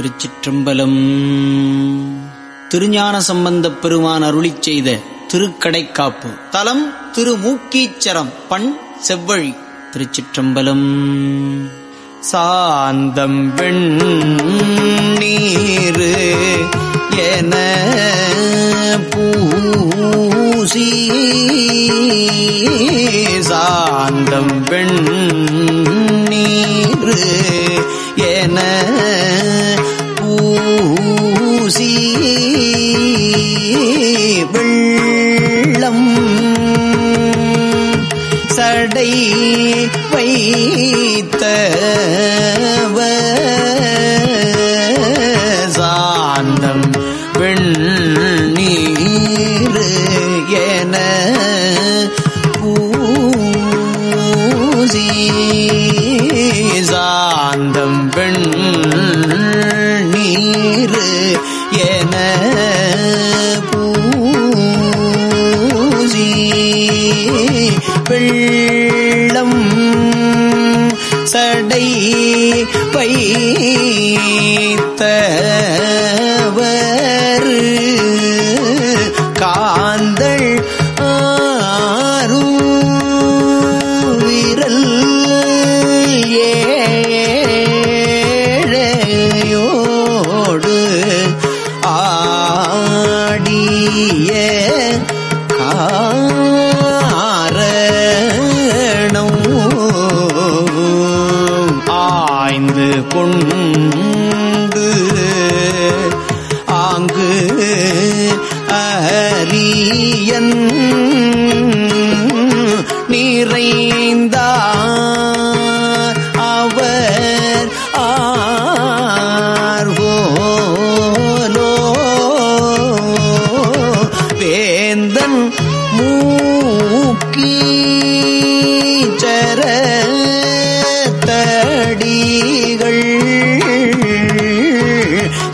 திருச்சிற்றம்பலம். திருஞான சம்பந்தப் பெருமான் அருளி செய்த திருக்கடைக்காப்பு. தலம் திருமூக்கீச்சரம் பண் செவ்வழி திருச்சிற்றம்பலம். சாந்தம் பெண் நீரு என பூசி சாந்தம் பெண் நீரு என பூசி வெள்ளம் சடை வை வெள்ளம் சடை வைத்தவர்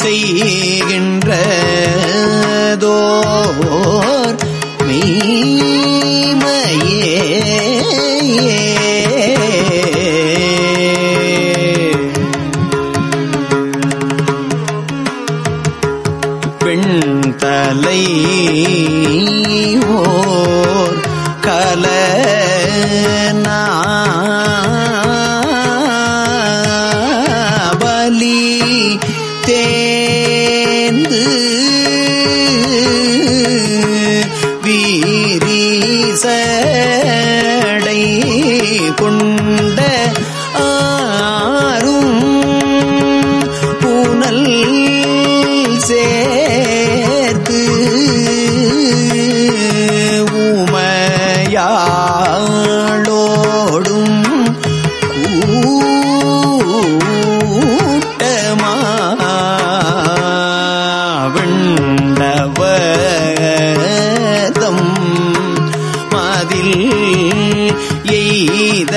செய்கின்றதோர் வீரீசடை கொண்ட எய்த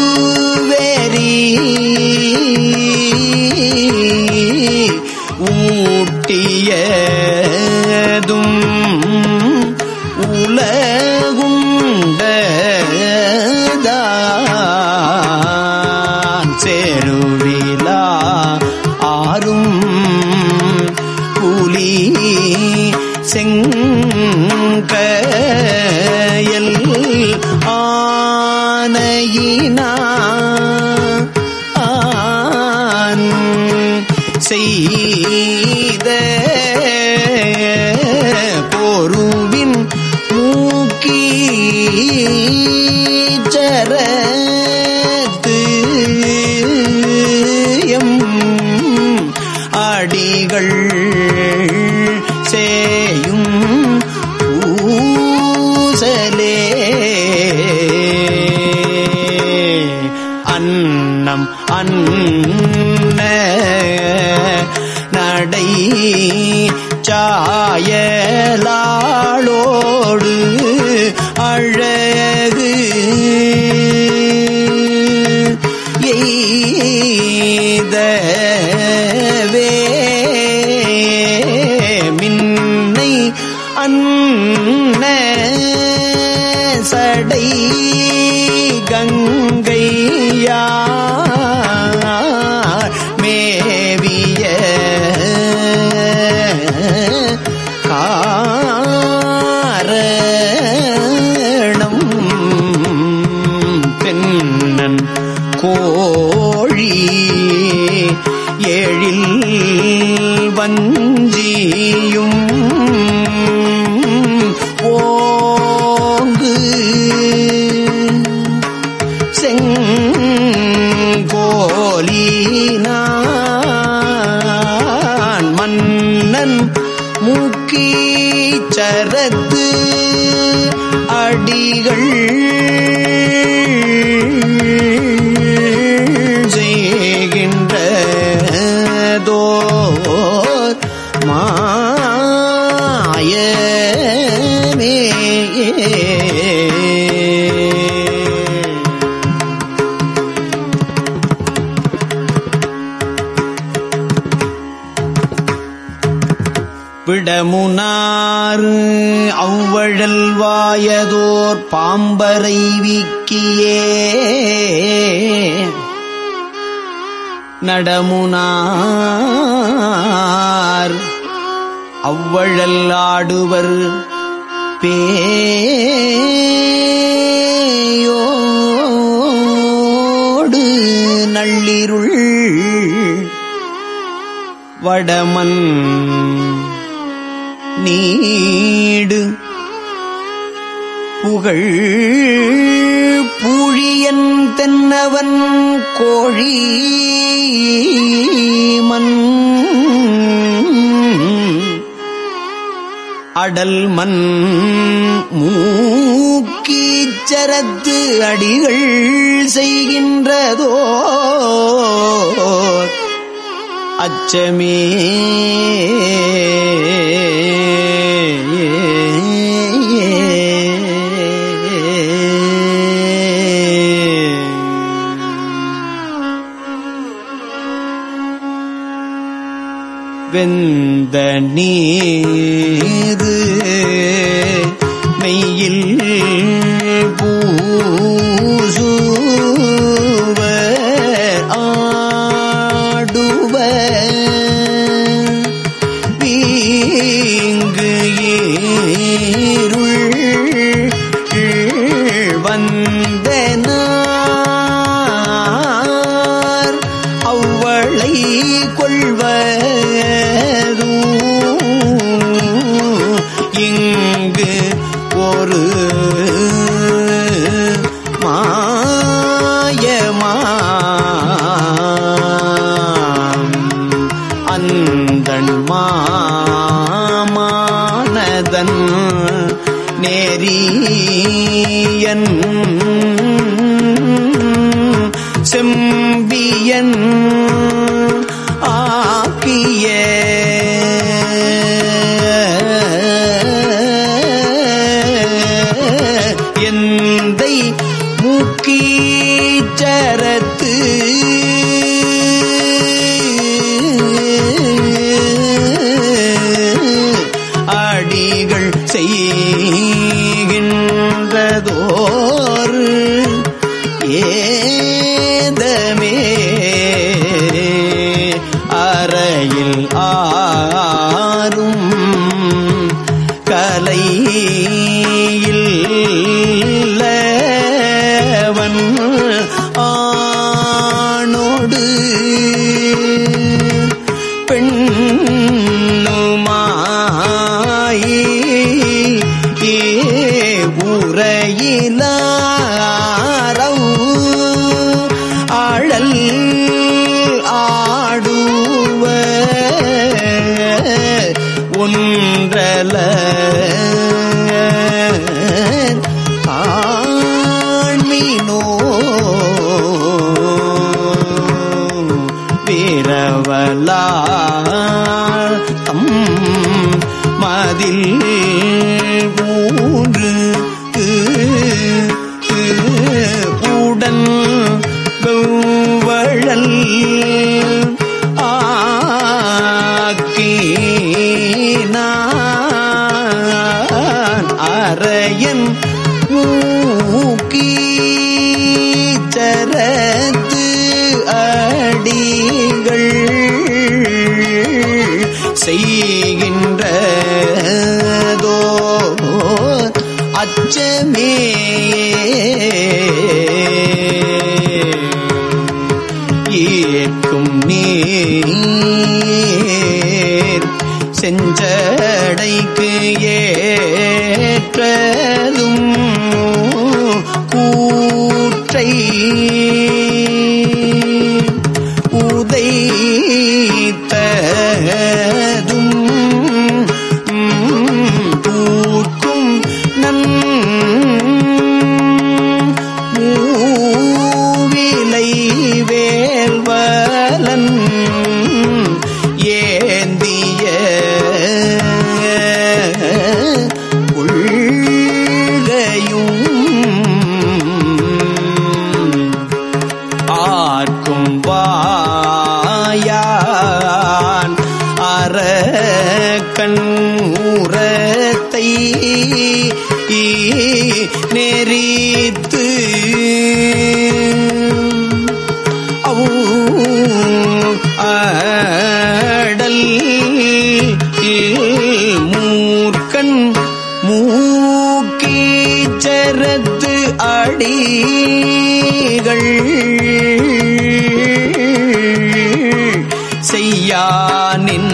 அவ்வெறி ஊட்டிய செய்த. கோழி ஏழில் வஞ்சியும் விடமுனாறு அவ்வழல் வாயதோர் பாம்பரை விக்கியே. நடமுனார். அவ்வழல் ஆடுவர் பேயோடு நள்ளிருள். வடமன் நீடு. புகழ் பூழியன் தென்னவன் கோழி மண் அடல் மண் மூக்கீச்சரத்து அடிகள் செய்கின்றதோ. அச்சமே நீ மாமானதன் நேரியன் செம்பியன் ஆ ஆடல் ஆடுவ ஒன்றல என் ஊக்கீச்சரத்து அடிகள் செய்கின்றதோ அச்சமே. ஏற்கும் நீர் செஞ்சடைக்கு ஏ கொடிகள் செய்யா நின்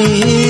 ஈ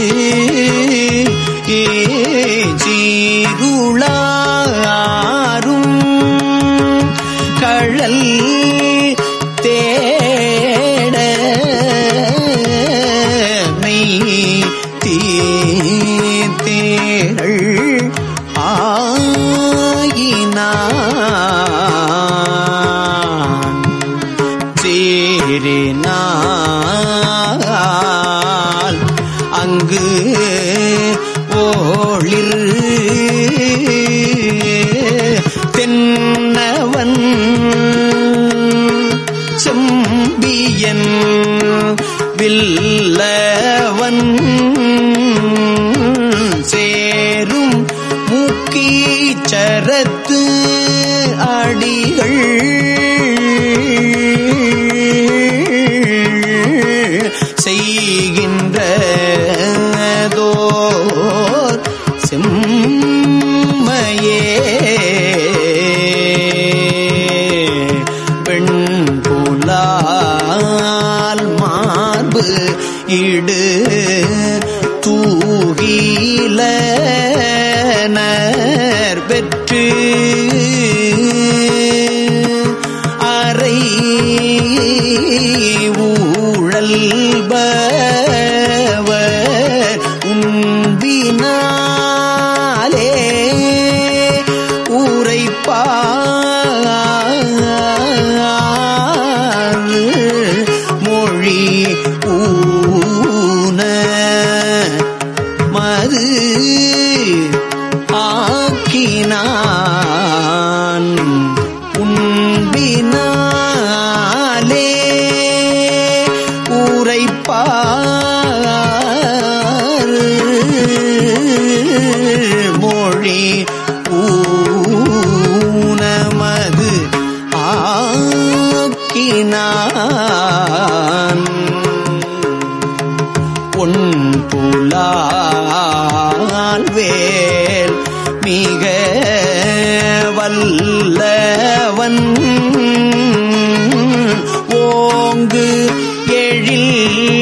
இடு. தூகிலே மிக வல்லவன். ஓங்கு எழில்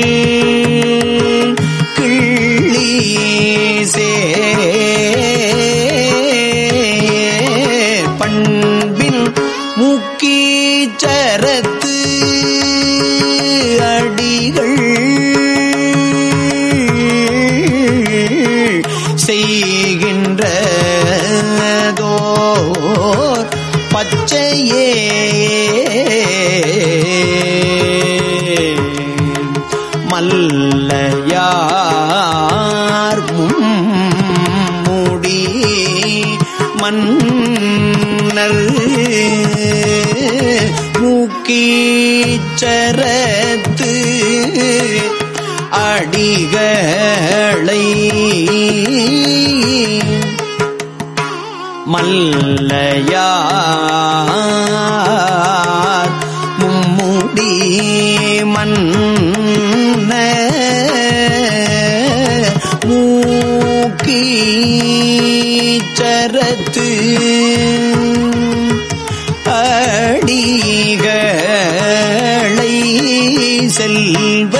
பச்சையே மல்லையார் முடி மன்னர் மூக்கீ மல்லையார் மும்முடி மன்ன. மூக்கீச்சரத்து அடிகளை செல்வ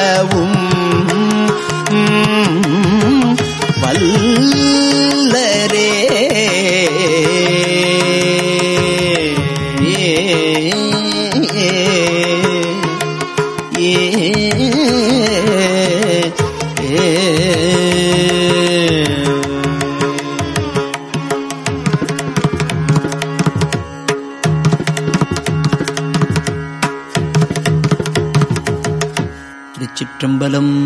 வல்லவும் வல்ல திருச்சிற்றம்பலம்